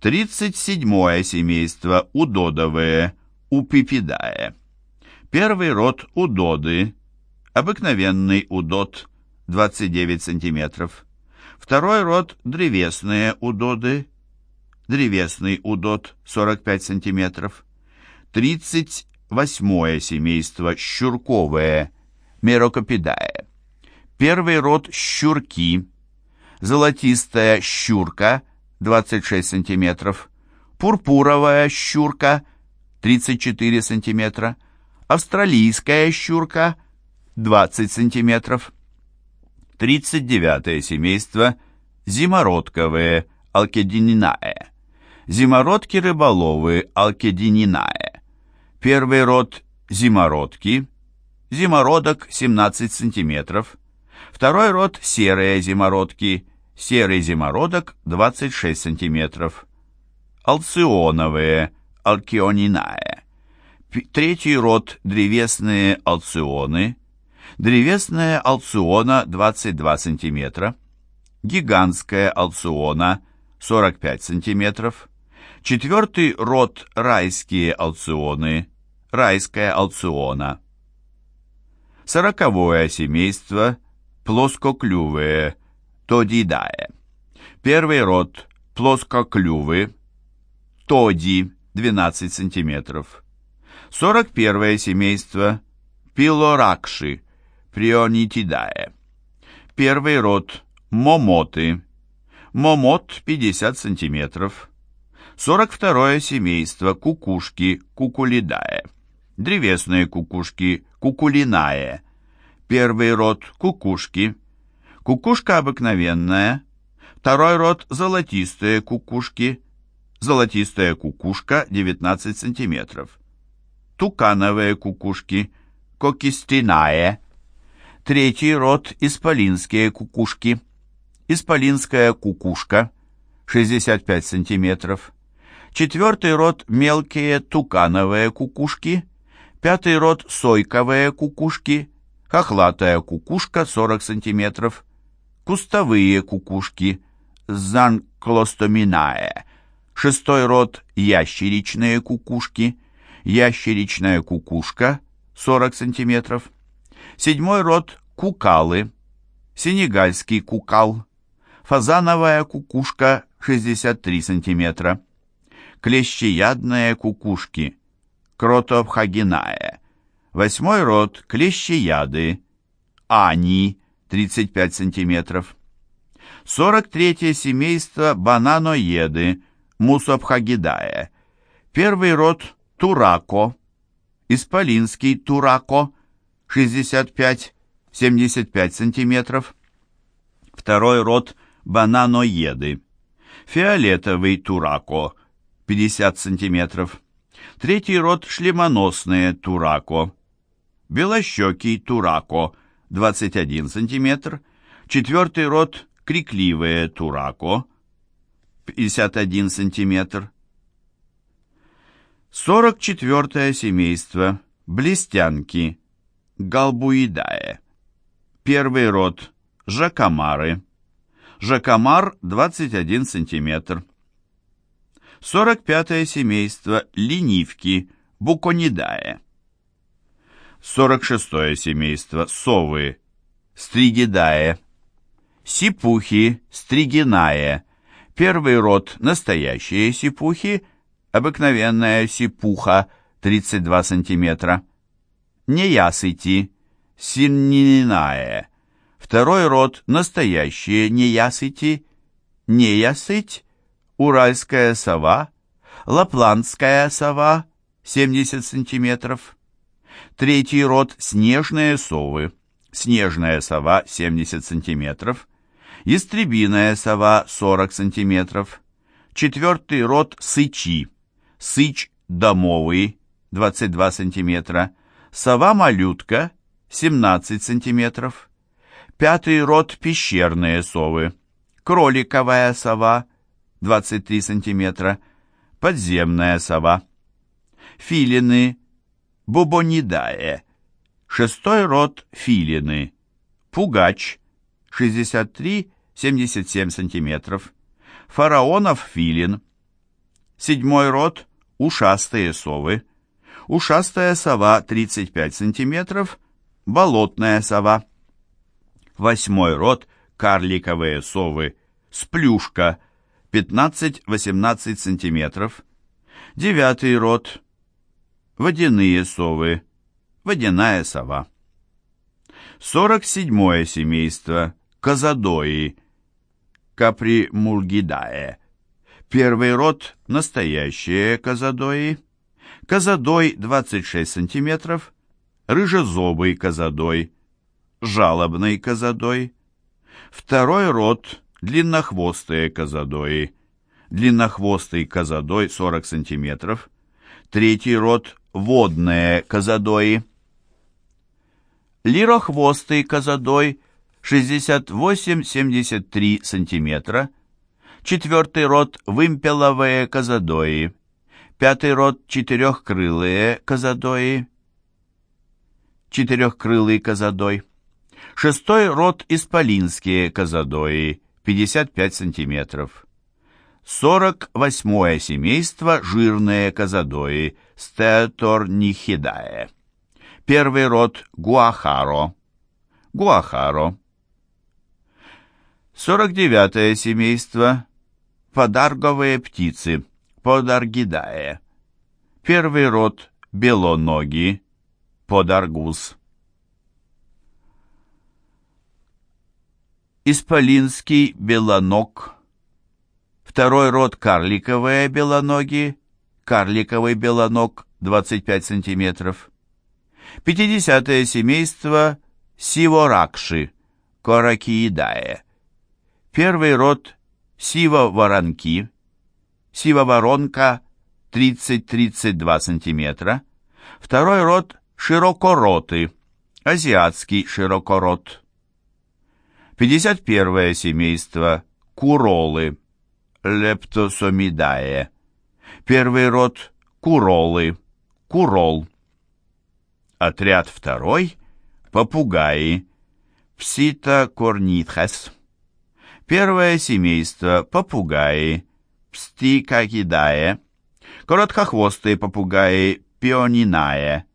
37 семейство удодовые, упипидае. Первый род удоды, обыкновенный удод, 29 см. Второй род древесные удоды, древесный удод, 45 см. 38 семейство щурковые, мерокопидае. Первый род щурки, золотистая щурка, 26 см. Пурпуровая щурка, 34 см австралийская щурка 20 см. 39 семейство зимородковые алкедининае. Зимородки рыболовы алкедининае. Первый род зимородки, зимородок 17 см. Второй род серые зимородки, серый зимородок 26 см. Алционовые алкионинае Третий род – древесные алционы. Древесная алциона 22 см. Гигантская алциона 45 см. Четвертый род – райские алционы. Райская алциона. Сороковое семейство – плоскоклювые, тодидае. Первый род – плоскоклювы, тоди 12 сантиметров. 41 семейство Пилоракши, Прионитидае. Первый род Момоты. Момот 50 сантиметров. 42 семейство Кукушки, Кукулидае. Древесные кукушки, Кукулинае. Первый род Кукушки. Кукушка обыкновенная. Второй род Золотистые кукушки. Золотистая кукушка 19 сантиметров тукановые кукушки, кокистинае. Третий род – исполинские кукушки. Исполинская кукушка – 65 сантиметров. Четвертый род – мелкие тукановые кукушки. Пятый род – сойковые кукушки. Хохлатая кукушка – 40 сантиметров. Кустовые кукушки – занклостоминае. Шестой род – ящеричные кукушки – ящеричная кукушка 40 см, седьмой род кукалы, сенегальский кукал, фазановая кукушка 63 см, клещеядные кукушки, кротопхагиная, восьмой род клещеяды, ани 35 см, 43 семейство бананоеды, мусопхагидая, первый род Турако, Исполинский Турако, 65-75 см. Второй род бананоеды. Фиолетовый Турако, 50 см. Третий род шлемоносные Турако. Белощекий Турако, 21 см. Четвертый род крикливые Турако, 51 см. 44 семейство. Блестянки. Галбуидае. Первый род. Жакомары. Жакомар 21 сантиметр. 45 семейство. Ленивки. Буконидае. 46 семейство. Совы. Стригидае. Сипухи. Стригинае. Первый род. Настоящие сипухи обыкновенная сипуха 32 сантиметра, неясыти, синнинае, второй род настоящие неясыти, неясыть, уральская сова, лапландская сова 70 сантиметров, третий род снежные совы, снежная сова 70 сантиметров, ястребиная сова 40 сантиметров, четвертый род сычи, сыч домовый 22 см, сова-малютка 17 см, пятый род пещерные совы, кроликовая сова 23 см, подземная сова, филины, бубонидае, шестой род филины, пугач. 63-77 см, фараонов филин, Седьмой род – ушастые совы. Ушастая сова 35 см, болотная сова. Восьмой род – карликовые совы, сплюшка. 15-18 см. Девятый род – водяные совы, водяная сова. Сорок седьмое семейство – казадои, капримульгидае. Первый род – настоящие казадои. Казадой 26 см, рыжезобый казадой, жалобный казадой. Второй род – длиннохвостые казадои, длиннохвостый казадой 40 см. Третий род – водные козадои. Лирохвостый козадой 68-73 см, четвертый род вымпеловые козадои, пятый род четырехкрылые козадои, четырехкрылый козадой, шестой род исполинские козадои 55 сантиметров. 48 семейство жирные козадои Стеаторнихидае. Первый род Гуахаро. Гуахаро. 49 семейство Подарговые птицы Подаргидае. Первый род Белоноги подаргус Исполинский белонок Второй род – карликовые белоноги, карликовый белоног 25 сантиметров. Пятидесятое семейство Сиворакши, Коракиидае. Первый род Сива-воронки, Сива-воронка 30-32 см. Второй род Широкороты, Азиатский широкорот. 51 семейство Куролы, Лептосомидае. Первый род Куролы, Курол. Отряд второй – попугаи, пситокорнитхес. Первое семейство – попугаи, пстикакидае. Короткохвостые попугаи, пионинае.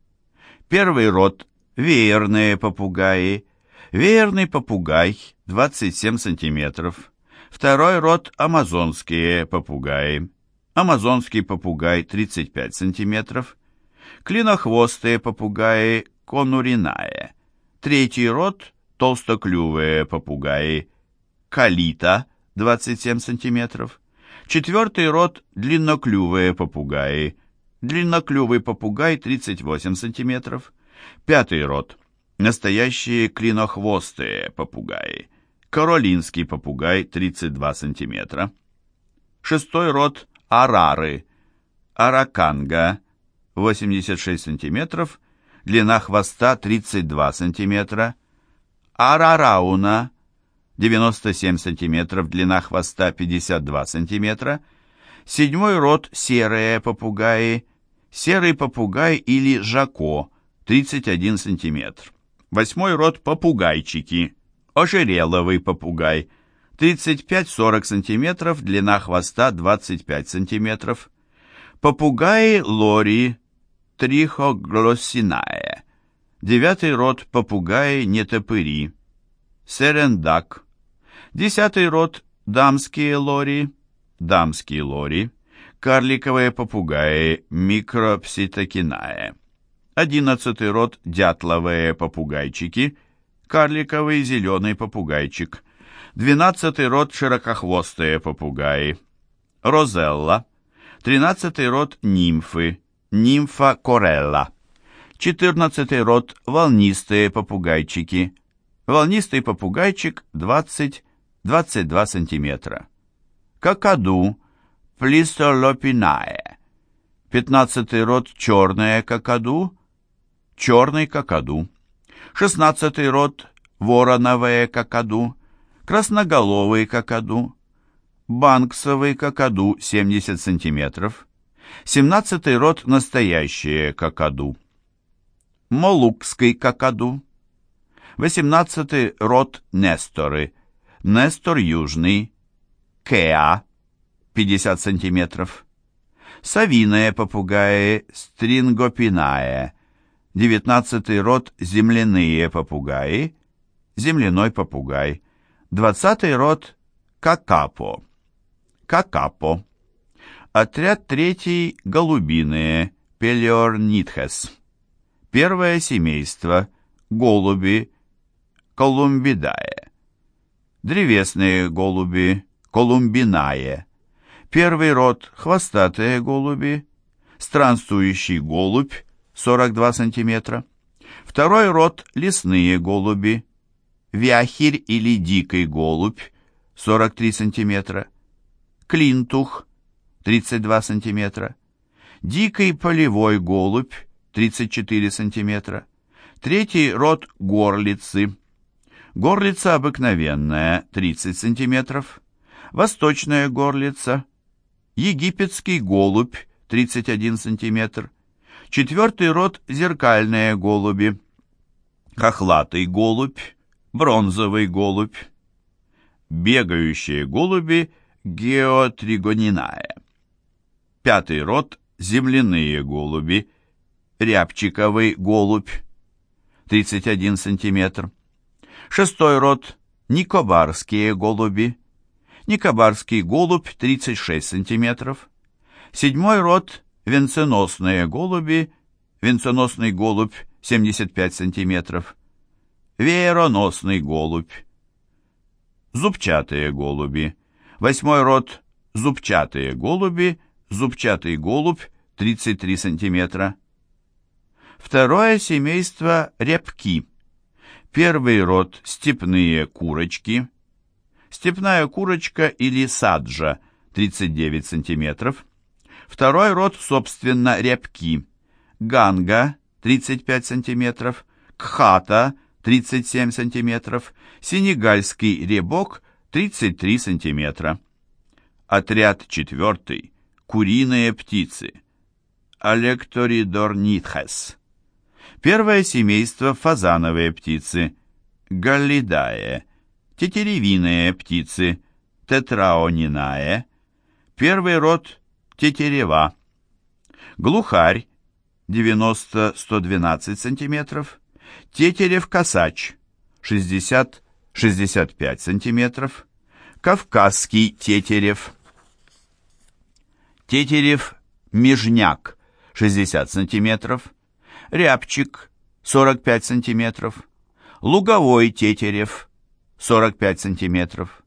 Первый род – веерные попугаи. Веерный попугай – 27 сантиметров. Второй род – амазонские попугаи. Амазонский попугай – 35 сантиметров клинохвостые попугаи конуринае. Третий род – толстоклювые попугаи калита 27 см. Четвертый род – длинноклювые попугаи. Длинноклювый попугай 38 см. Пятый род – настоящие клинохвостые попугаи. Каролинский попугай 32 см. Шестой род – арары. Араканга 86 см, длина хвоста 32 см, арарауна 97 см, длина хвоста 52 см, седьмой род серые попугаи, серый попугай или жако 31 см, восьмой род попугайчики, ожереловый попугай 35-40 см, длина хвоста 25 см, попугаи лори Трихоглоссинае. Девятый род попугаи нетопыри. Серендак. Десятый род дамские лори. Дамские лори. Карликовые попугаи микропситокинае. Одиннадцатый род дятловые попугайчики. Карликовый зеленый попугайчик. Двенадцатый род широкохвостые попугаи. Розелла. Тринадцатый род нимфы нимфа корелла. Четырнадцатый род – волнистые попугайчики. Волнистый попугайчик 20-22 см. Какаду – плистолопинае. Пятнадцатый род – черная какаду, черный какаду. Шестнадцатый род – вороновые какаду, красноголовый какаду, банксовый какаду 70 сантиметров. Семнадцатый род – настоящие какаду. Молукский какаду. Восемнадцатый род – несторы. Нестор южный. Кеа – 50 сантиметров. Совиные попугаи стрингопинае. Девятнадцатый род земляные попугаи. Земляной попугай. Двадцатый род какапо. Какапо. Отряд третий голубиные. Пелеорнитхес. Первое семейство. Голуби. Колумбидае. Древесные голуби. Колумбинае. Первый род – хвостатые голуби, странствующий голубь – 42 см. Второй род – лесные голуби, вяхирь или дикий голубь – 43 см. Клинтух – 32 см. Дикий полевой голубь – 34 см. Третий род – горлицы. Горлица обыкновенная – 30 см. Восточная горлица – египетский голубь 31 см, четвертый род зеркальные голуби, хохлатый голубь, бронзовый голубь, бегающие голуби геотригониная, пятый род земляные голуби, рябчиковый голубь 31 см, шестой род никобарские голуби, Никобарский голубь 36 см. Седьмой род венценосные голуби, венценосный голубь 75 см. Веероносный голубь. Зубчатые голуби. Восьмой род зубчатые голуби, зубчатый голубь 33 см. Второе семейство репки. Первый род степные курочки, степная курочка или саджа 39 см, второй род, собственно, рябки, ганга 35 см, кхата 37 см, сенегальский ребок 33 см. Отряд четвертый. Куриные птицы. Алекторидорнитхес. Первое семейство фазановые птицы. Галлидае тетеревиные птицы, тетраунинаe, первый род тетерева, глухарь 90-112 см, тетерев-косач 60-65 см, кавказский тетерев, тетерев-межняк 60 см, рябчик 45 см, луговой тетерев 45 сантиметров.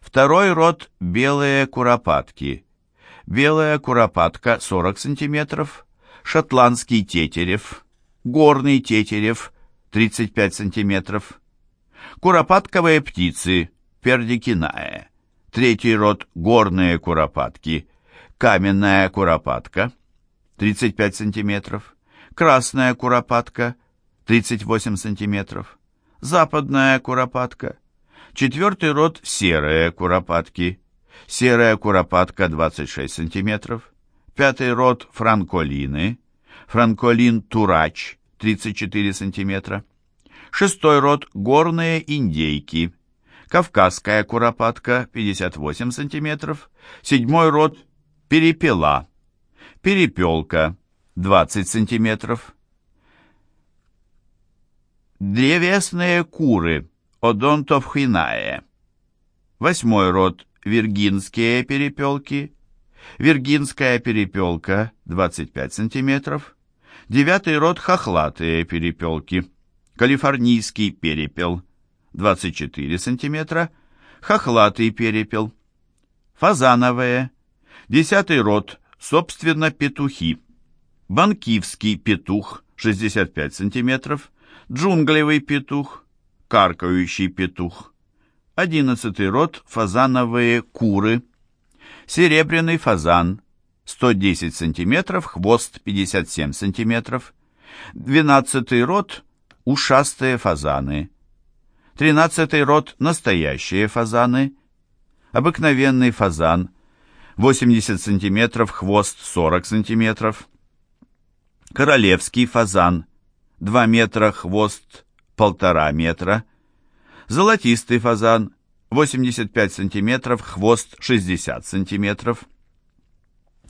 Второй род – белые куропатки. Белая куропатка 40 сантиметров, шотландский тетерев, горный тетерев 35 сантиметров. Куропатковые птицы пердикинае. Третий род – горные куропатки. Каменная куропатка 35 сантиметров. Красная куропатка 38 сантиметров западная куропатка. Четвертый род – серые куропатки. Серая куропатка 26 см. Пятый род – франколины. Франколин турач 34 см. Шестой род – горные индейки. Кавказская куропатка 58 см. Седьмой род – перепела. Перепелка 20 сантиметров. Древесные куры, одонтовхинае. Восьмой род, виргинские перепелки. Виргинская перепелка, 25 сантиметров. Девятый род, хохлатые перепелки. Калифорнийский перепел, 24 сантиметра. Хохлатый перепел. Фазановые. Десятый род, собственно, петухи. Банкивский петух, 65 сантиметров джунглевый петух, каркающий петух, одиннадцатый род фазановые куры, серебряный фазан, 110 см, хвост 57 см, двенадцатый род ушастые фазаны, тринадцатый род настоящие фазаны, обыкновенный фазан 80 см, хвост 40 см, королевский фазан 2 метра, хвост полтора метра. Золотистый фазан 85 сантиметров, хвост 60 сантиметров.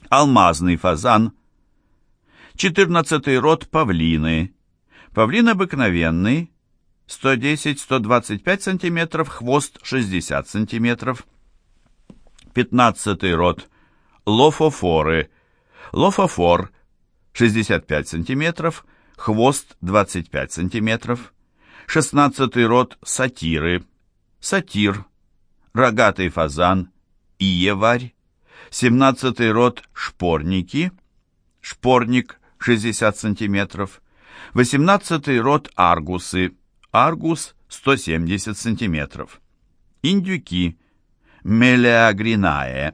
алмазный фазан. Четырнадцатый род павлины. Павлин обыкновенный, 110-125 см, хвост 60 см. Пятнадцатый род лофофоры. Лофофор 65 см, хвост 25 см. Шестнадцатый род сатиры. Сатир, рогатый фазан, иеварь. Семнадцатый род шпорники. Шпорник 60 см. Восемнадцатый род аргусы. Аргус 170 см. Индюки. Мелеагринае.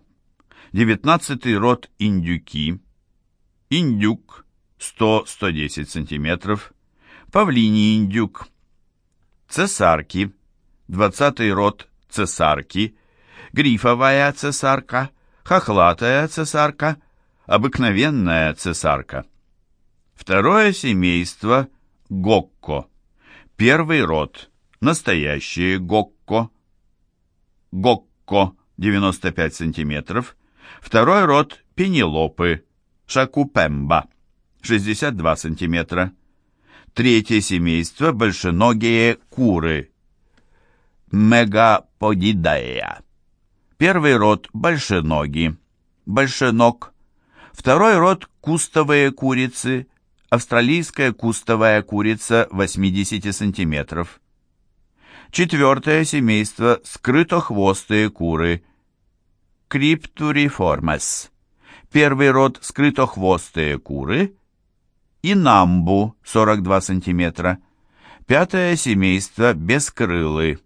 Девятнадцатый род индюки. Индюк 100-110 см. Павлиний индюк. Цесарки. Двадцатый род цесарки. Грифовая цесарка. Хохлатая цесарка. Обыкновенная цесарка. Второе семейство – гокко. Первый род – настоящие гокко. Гокко – 95 см. Второй род – пенелопы, шакупемба – 62 см. Третье семейство – большеногие куры, мегаподидая. Первый род – большеноги, большеног. Второй род – кустовые курицы, австралийская кустовая курица 80 см. Четвертое семейство – скрытохвостые куры, криптуриформес. Первый род – скрытохвостые куры – и намбу 42 см. Пятое семейство бескрылы.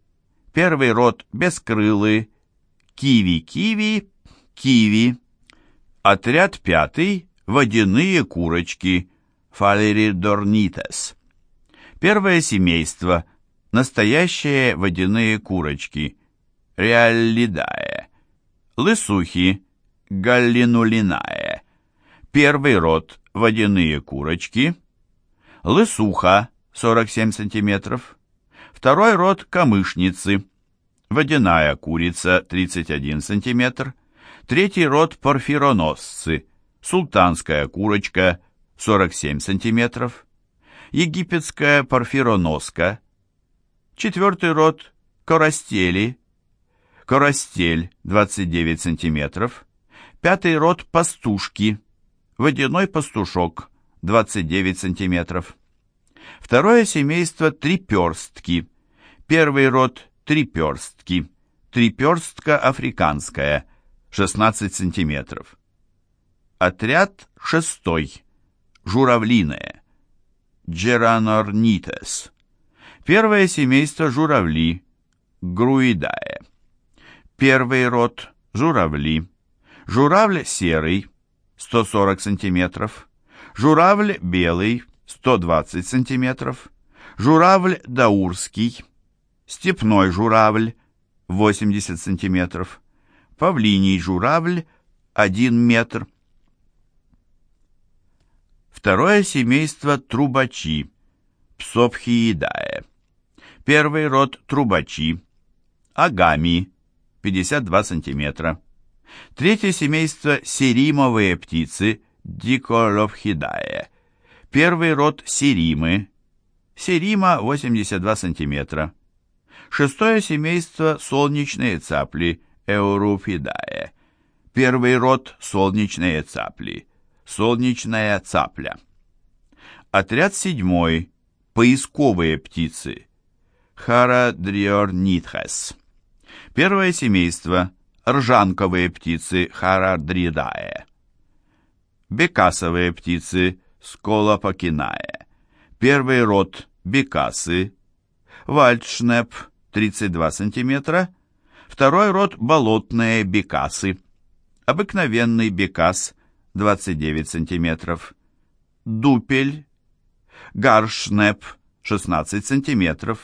Первый род бескрылы, киви-киви, киви. Отряд пятый водяные курочки, фалеридорнитес. Первое семейство настоящие водяные курочки, реаллидае. Лысухи, галлинулинае. Первый род водяные курочки, лысуха 47 см, второй род камышницы, водяная курица 31 см, третий род порфироносцы, султанская курочка 47 см, египетская порфироноска, четвертый род коростели, коростель 29 см, пятый род пастушки водяной пастушок 29 сантиметров. Второе семейство триперстки. Первый род триперстки. Триперстка африканская 16 сантиметров. Отряд шестой. Журавлиная. Джеранорнитес. Первое семейство журавли. Груидае. Первый род журавли. Журавль серый 140 сантиметров, журавль белый 120 сантиметров, журавль даурский, степной журавль 80 сантиметров, павлиний журавль 1 метр. Второе семейство трубачи, псопхиидае. Первый род трубачи, агами 52 сантиметра. Третье семейство – серимовые птицы, диколовхидае. Первый род – серимы, серима 82 см. Шестое семейство – солнечные цапли, эуруфидае. Первый род – солнечные цапли, солнечная цапля. Отряд седьмой – поисковые птицы, харадриорнитхес. Первое семейство – ржанковые птицы Харадридае, бекасовые птицы Сколопокинае, первый род бекасы, вальдшнеп 32 см, второй род болотные бекасы, обыкновенный бекас 29 см, дупель, гаршнеп 16 см,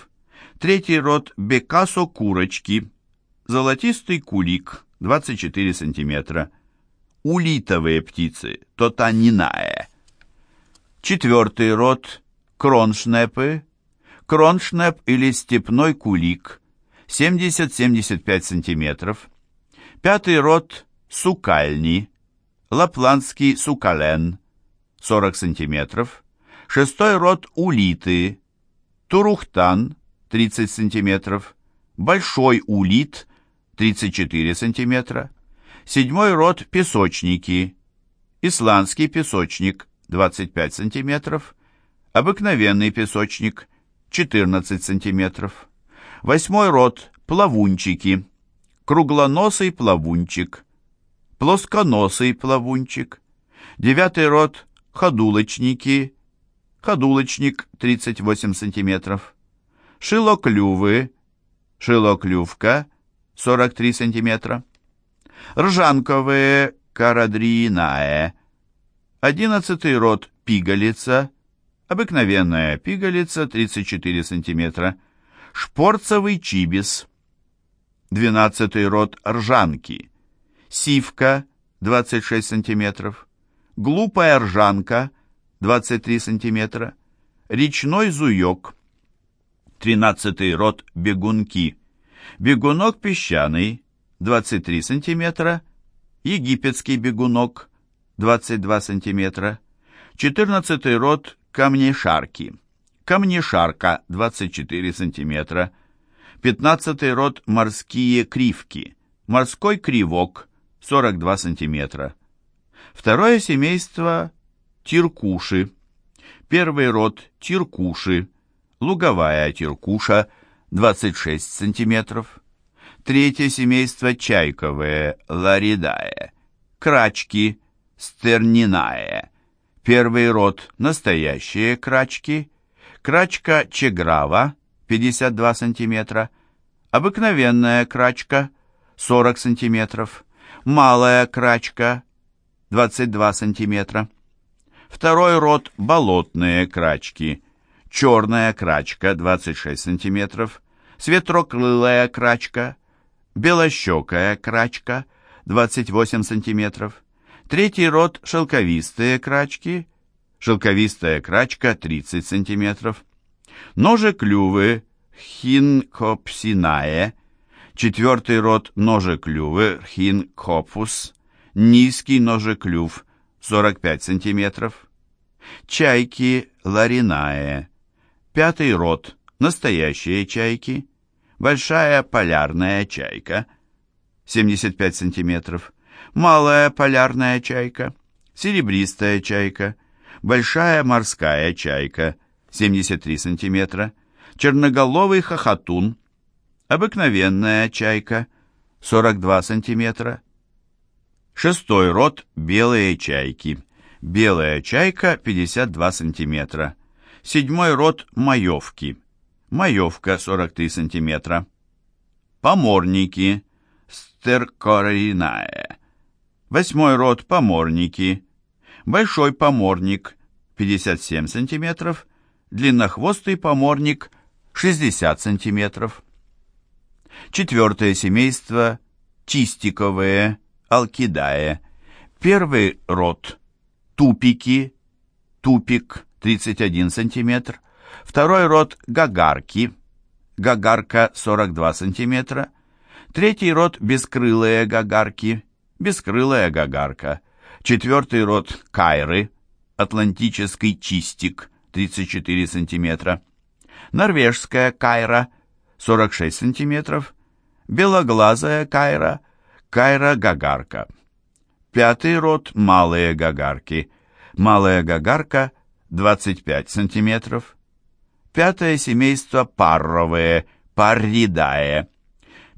третий род бекасо-курочки Золотистый кулик 24 сантиметра. Улитовые птицы тотанинае. Четвертый род кроншнепы. Кроншнеп или степной кулик 70-75 сантиметров. Пятый род сукальни. лапландский сукален 40 см, шестой род улиты, турухтан 30 см, большой улит 34 см, седьмой род песочники, исландский песочник 25 см, обыкновенный песочник 14 см, восьмой род плавунчики, круглоносый плавунчик, плосконосый плавунчик, девятый род ходулочники, ходулочник 38 см, шилоклювы, шилоклювка 43 см, ржанковые карадриинае, одиннадцатый род пигалица, обыкновенная пигалица 34 см, шпорцевый чибис, двенадцатый род ржанки, сивка 26 см, глупая ржанка 23 см, речной зуёк, 13 род бегунки, бегунок песчаный 23 см, египетский бегунок 22 см, 14 род камнешарки, камнешарка 24 см, 15 род морские кривки, морской кривок 42 см, Второе семейство – тиркуши. Первый род – тиркуши, луговая тиркуша – 26 см. Третье семейство – чайковые, ларидае. Крачки – стернинае. Первый род – настоящие крачки. Крачка чеграва – 52 см. Обыкновенная крачка – 40 см. Малая крачка 22 см. Второй род – болотные крачки. Черная крачка 26 см. Светрокрылая крачка. Белощекая крачка 28 см. Третий род – шелковистые крачки. Шелковистая крачка 30 см. Ножеклювы хинкопсинае. Четвертый род ножеклювы хинкопус низкий ножеклюв 45 см, чайки ларинае, пятый род, настоящие чайки, большая полярная чайка 75 см, малая полярная чайка, серебристая чайка, большая морская чайка 73 см, черноголовый хохотун, обыкновенная чайка 42 см, Шестой род – белые чайки. Белая чайка – 52 см. Седьмой род – маевки. Маевка – 43 см. Поморники – стеркоринае. Восьмой род – поморники. Большой поморник – 57 см. Длиннохвостый поморник – 60 см. Четвертое семейство – чистиковые – Алкидае. Первый род – тупики, тупик 31 см. Второй род – гагарки, гагарка 42 см. Третий род – бескрылые гагарки, бескрылая гагарка. Четвертый род – кайры, атлантический чистик 34 см. Норвежская кайра 46 см. Белоглазая кайра Кайра-гагарка. Пятый род – малые гагарки. Малая гагарка – 25 сантиметров. Пятое семейство – парровые, парридае.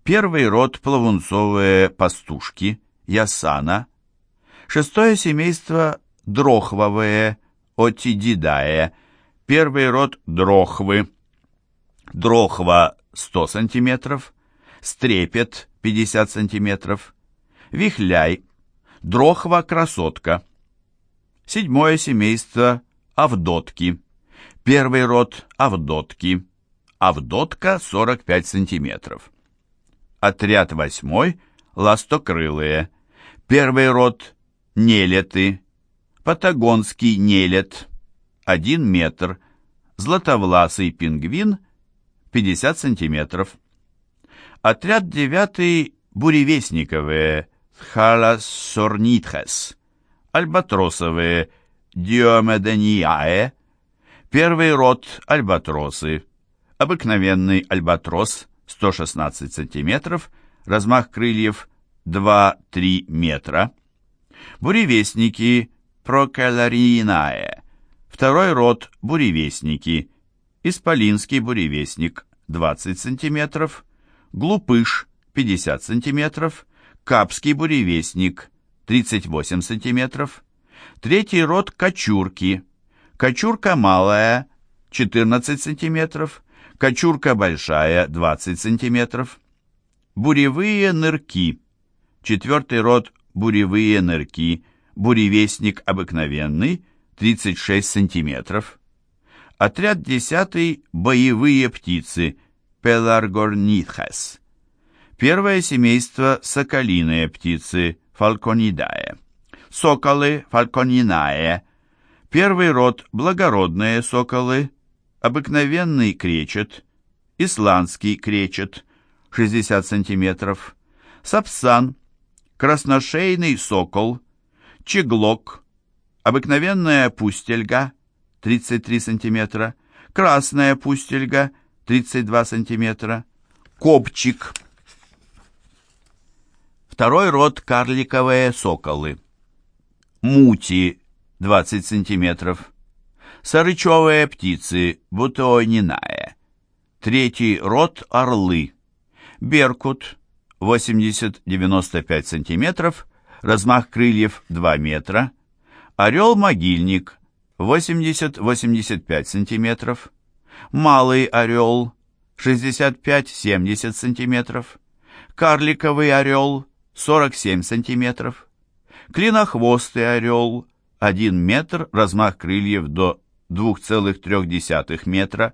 Первый род – плавунцовые пастушки, ясана. Шестое семейство – дрохвовые, отидидае. Первый род – дрохвы. Дрохва – 100 сантиметров. Стрепет 50 сантиметров, вихляй, дрохва-красотка. Седьмое семейство Авдотки. Первый род Авдотки. Авдотка 45 сантиметров. Отряд восьмой Ластокрылые. Первый род Нелеты. Патагонский нелет. 1 метр. Златовласый пингвин 50 сантиметров. Отряд девятый буревестниковые Халасорнитхес. альбатросовые Диомедениаe, первый род альбатросы, обыкновенный альбатрос 116 см, размах крыльев 2-3 метра, буревестники Прокалариинаe, второй род буревестники, исполинский буревестник 20 см, глупыш 50 см, капский буревестник 38 см, третий род кочурки, кочурка малая 14 см, кочурка большая 20 см, буревые нырки, четвертый род буревые нырки, буревестник обыкновенный 36 см, отряд 10 боевые птицы Пеларгорнитхес, первое семейство соколиные птицы Фалконидае, соколы Фалконинае, первый род благородные соколы, обыкновенный кречет, исландский кречет 60 см, сапсан, красношейный сокол, чеглок, обыкновенная пустельга 33 см, красная пустельга 32 см, копчик. Второй род карликовые соколы. Мути 20 см. Сарычевые птицы бутеонинае. Третий род орлы. Беркут 80-95 см, размах крыльев 2 метра. Орел-могильник 80-85 см. Малый орел 65-70 см. Карликовый орел 47 см. Клинохвостый орел 1 метр, размах крыльев до 2,3 метра.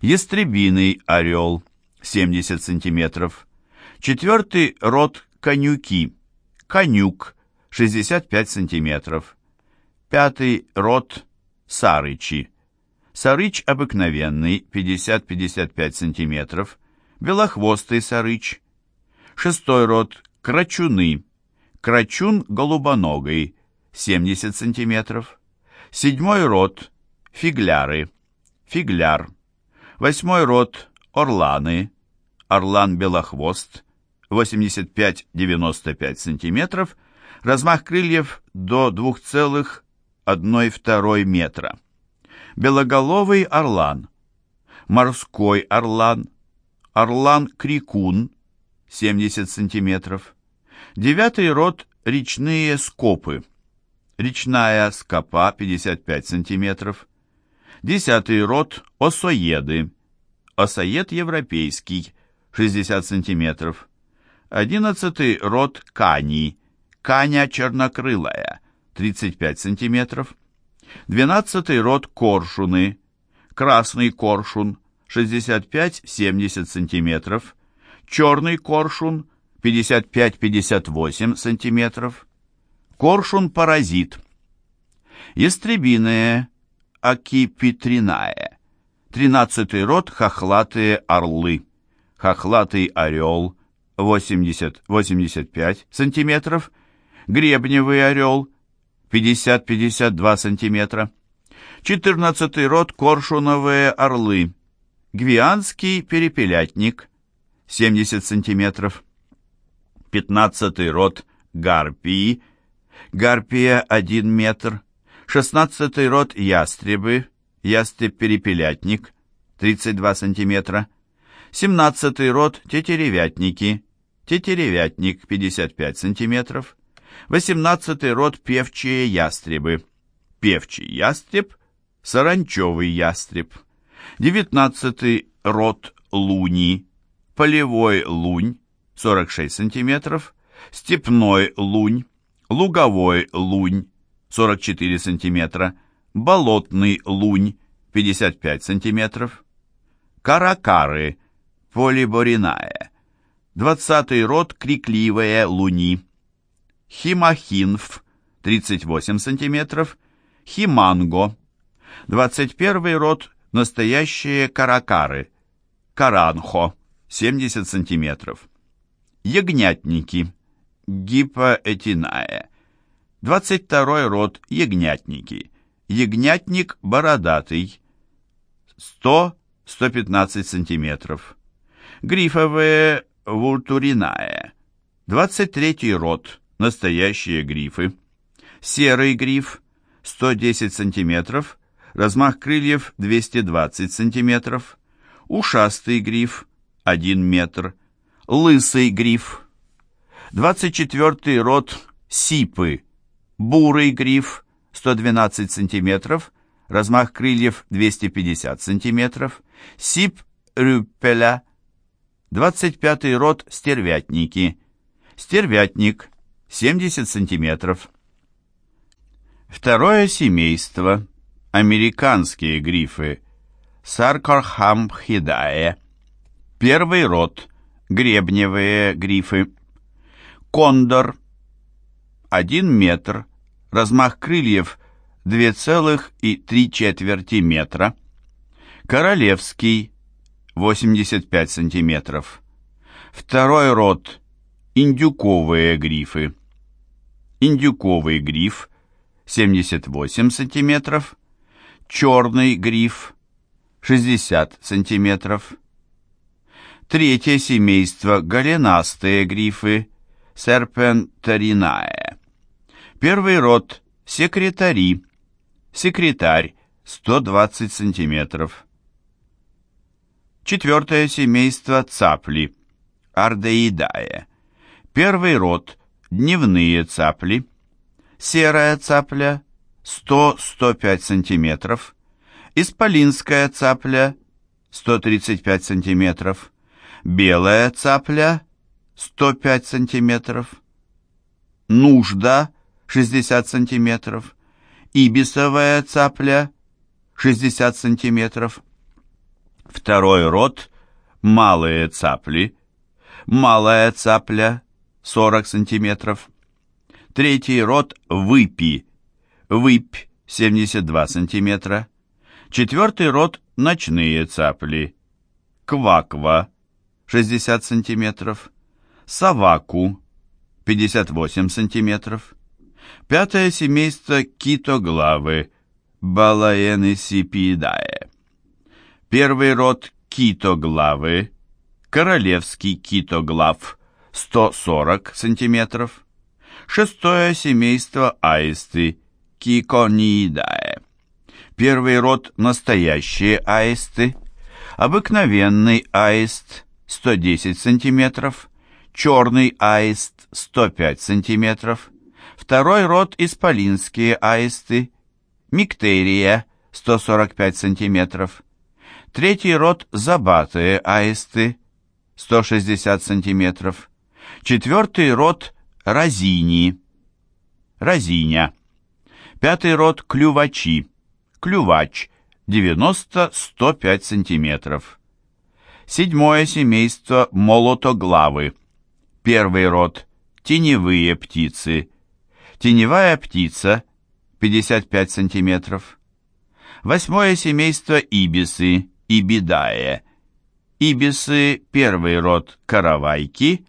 Ястребиный орел 70 сантиметров. Четвертый род конюки. Конюк 65 сантиметров. Пятый род сарычи. Сарыч обыкновенный 50-55 сантиметров. Белохвостый сарыч. Шестой род крачуны. Крачун голубоногой 70 сантиметров. Седьмой род фигляры. Фигляр. Восьмой род орланы. Орлан белохвост 85-95 сантиметров. Размах крыльев до 2,1-2 метра. Белоголовый орлан. Морской орлан. Орлан-крикун 70 сантиметров. Девятый род речные скопы. Речная скопа 55 сантиметров. Десятый род осоеды. Осоед европейский 60 сантиметров. Одиннадцатый род кани. Каня чернокрылая 35 сантиметров. Двенадцатый род коршуны. Красный коршун 65-70 сантиметров. Черный коршун 55-58 сантиметров. Коршун-паразит. Ястребиная, акипетриная. Тринадцатый род хохлатые орлы. Хохлатый орел 80-85 сантиметров. Гребневый орел 50-52 сантиметра. Четырнадцатый род коршуновые орлы. Гвианский перепелятник 70 сантиметров. Пятнадцатый род гарпии. Гарпия 1 метр. Шестнадцатый род ястребы. Ястреб-перепелятник 32 сантиметра. Семнадцатый род тетеревятники. Тетеревятник 55 сантиметров. Восемнадцатый род певчие ястребы. Певчий ястреб, саранчевый ястреб. Девятнадцатый род луни. Полевой лунь 46 сантиметров. Степной лунь. Луговой лунь 44 сантиметра. Болотный лунь 55 сантиметров. Каракары полибориная. Двадцатый род крикливая луни. Химахинф 38 сантиметров. Химанго. Двадцать первый род настоящие каракары. Каранхо 70 сантиметров. Ягнятники. Гипоэтиная. 22 род ягнятники. Ягнятник бородатый, 100-115 см. Грифовые вултуриная. 23 род, настоящие грифы. Серый гриф, 110 см, размах крыльев 220 см. Ушастый гриф, 1 метр. Лысый гриф. 24 род сипы. Бурый гриф, 112 см, размах крыльев 250 см. Сип рюпеля, 25 род стервятники. Стервятник, 70 см. Второе семейство. Американские грифы. Саркархампхидае. Первый род. Гребневые грифы. Кондор. 1 метр. Размах крыльев 2,3 метра. Королевский. 85 сантиметров. Второй род. Индюковые грифы. Индюковый гриф 78 сантиметров. Черный гриф 60 сантиметров. Третье семейство голенастые грифы Серпентаринае. Первый род секретари. Секретарь 120 сантиметров. Четвертое семейство цапли. Ардеидае. Первый род дневные цапли. Серая цапля 100-105 сантиметров. Исполинская цапля 135 сантиметров. Белая цапля 105 сантиметров. Нужда 60 сантиметров. Ибисовая цапля 60 сантиметров. Второй род – малые цапли. Малая цапля – 40 сантиметров. Третий род – выпи. Выпь – 72 сантиметра. Четвертый род – ночные цапли. Кваква – 60 сантиметров. Саваку – 58 сантиметров. Пятое семейство китоглавы – Балаенесипидае. Первый род китоглавы, королевский китоглав 140 см. Шестое семейство аисты Кикониидае. Первый род настоящие аисты. Обыкновенный аист 110 см. Черный аист 105 см. Второй род исполинские аисты. Миктерия 145 сантиметров. Третий род забатые аисты, 160 сантиметров. Четвертый род разини, разиня. Пятый род клювачи, клювач, 90-105 сантиметров. Седьмое семейство молотоглавы. Первый род теневые птицы. Теневая птица 55 сантиметров. Восьмое семейство ибисы ибидае. Ибисы – первый род каравайки,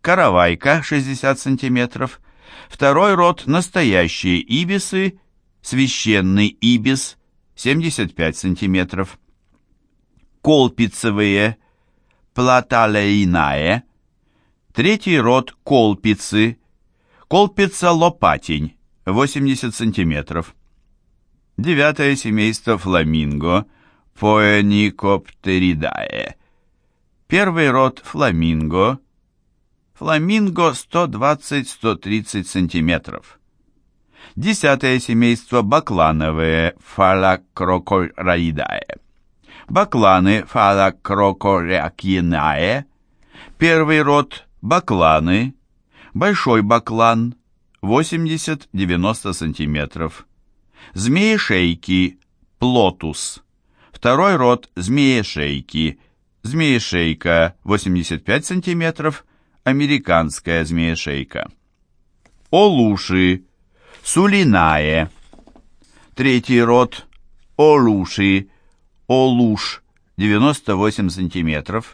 каравайка 60 см, второй род – настоящие ибисы, священный ибис 75 см, колпицевые, платалеинае, третий род – колпицы, колпица-лопатень 80 см, девятое семейство фламинго – Фоэникоптеридае. Первый род фламинго. Фламинго 120-130 сантиметров. Десятое семейство баклановые фалакрокораидае. Бакланы фалакрокорякинае. Первый род бакланы. Большой баклан 80-90 сантиметров. Змеи-шейки плотус Второй род – змеешейки. Змеешейка 85 см, американская змеешейка. Олуши, сулинае. Третий род – олуши, олуш 98 см.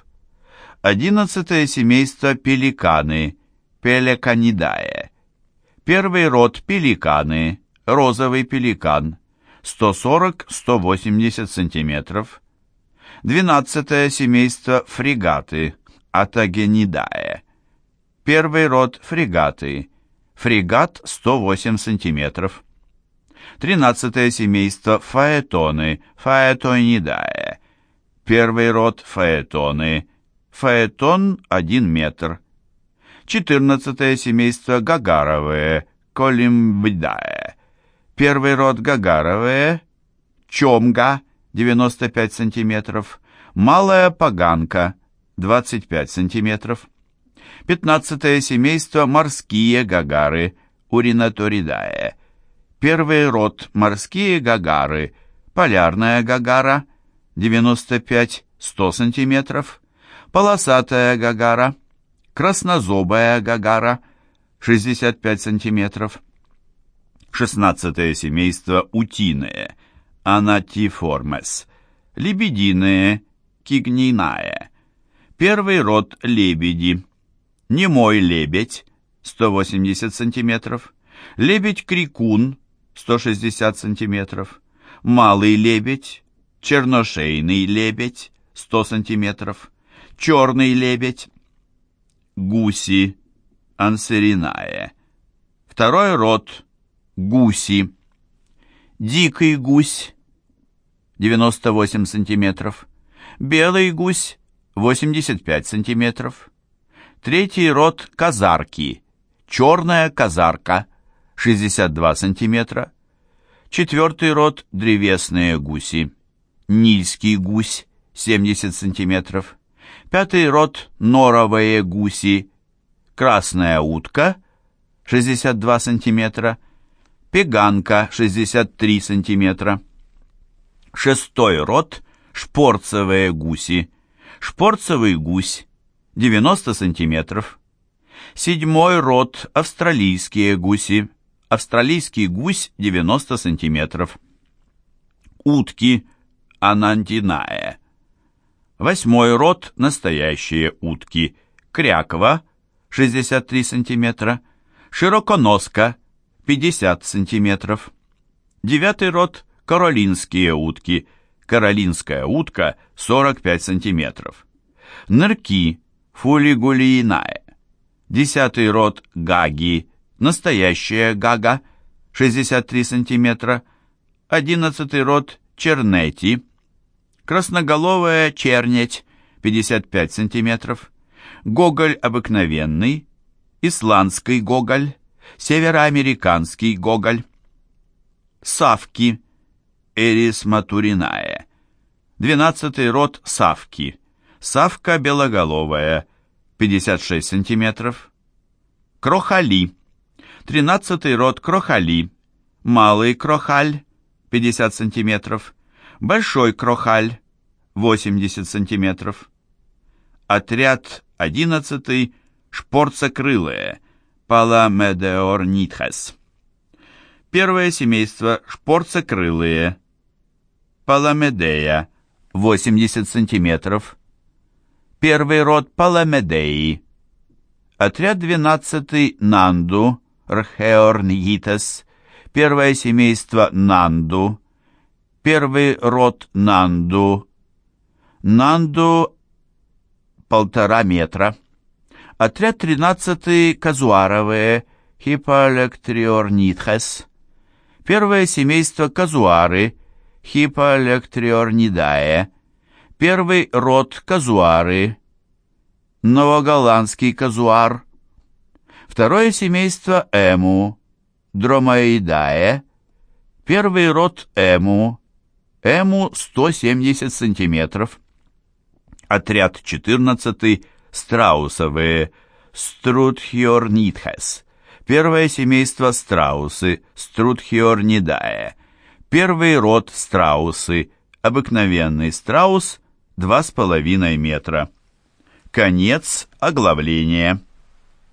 Одиннадцатое семейство пеликаны, пелеканидае. Первый род пеликаны, розовый пеликан, 140-180 см. Двенадцатое семейство фрегаты, Атагенидае. Первый род фрегаты, фрегат 108 см. Тринадцатое семейство фаэтоны, Фаэтонидае. Первый род фаэтоны, фаэтон 1 метр. Четырнадцатое семейство Гагаровые, Колимбидае. Первый род Гагаровые, Чомга, 95 сантиметров. Малая Поганка, 25 сантиметров. Пятнадцатое семейство Морские Гагары, Уринаторидае. Первый род Морские Гагары, Полярная Гагара, 95-100 сантиметров. Полосатая Гагара, краснозобая гагара 65 сантиметров. Шестнадцатое семейство утиные анатиформес, лебединые кигниная. Первый род лебеди. Немой лебедь 180 сантиметров. Лебедь-крикун 160 сантиметров. Малый лебедь, черношейный лебедь 100 сантиметров. Черный лебедь гуси, ансеринае. Второй род – гуси. Дикий гусь – 98 сантиметров. Белый гусь – 85 сантиметров. Третий род – казарки. Черная казарка – 62 сантиметра. Четвертый род – древесные гуси. Нильский гусь – 70 сантиметров. Пятый род – норовые гуси. Красная утка – 62 сантиметра. Пеганка – 63 сантиметра. Шестой род – шпорцевые гуси. Шпорцевый гусь – 90 сантиметров. Седьмой род – австралийские гуси. Австралийский гусь – 90 сантиметров. Утки – анантинае Восьмой род – настоящие утки. Кряква – 63 см. Широконоска – 50 см. Девятый род – каролинские утки. Каролинская утка – 45 см. Нырки – фулигулииная. Десятый род – гаги. Настоящая гага – 63 см. Одиннадцатый род – чернети – красноголовая чернеть 55 сантиметров, гоголь обыкновенный, исландский гоголь, североамериканский гоголь, савки, эрис матуринае, двенадцатый род савки, савка белоголовая, 56 сантиметров, крохали, тринадцатый род крохали, малый крохаль, 50 сантиметров, Большой крохаль 80 сантиметров. Отряд 11 шпорцокрылые Паламедеорнитхес. Первое семейство шпорцокрылые Паламедея 80 сантиметров. Первый род Паламедеи. Отряд 12 Нанду Рхеорнитес. Первое семейство Нанду Первый род Нанду. Нанду полтора метра. Отряд тринадцатый казуаровые Хипоэлектриорнитхес. Первое семейство казуары Хипоэлектриорнидае. Первый род казуары Новоголландский казуар. Второе семейство эму Дромаидае. Первый род эму Эму 170 сантиметров. Отряд 14 страусовые Струтхиорнитхес. Первое семейство страусы Струтхиорнидае. Первый род страусы обыкновенный страус 2,5 метра. Конец оглавления.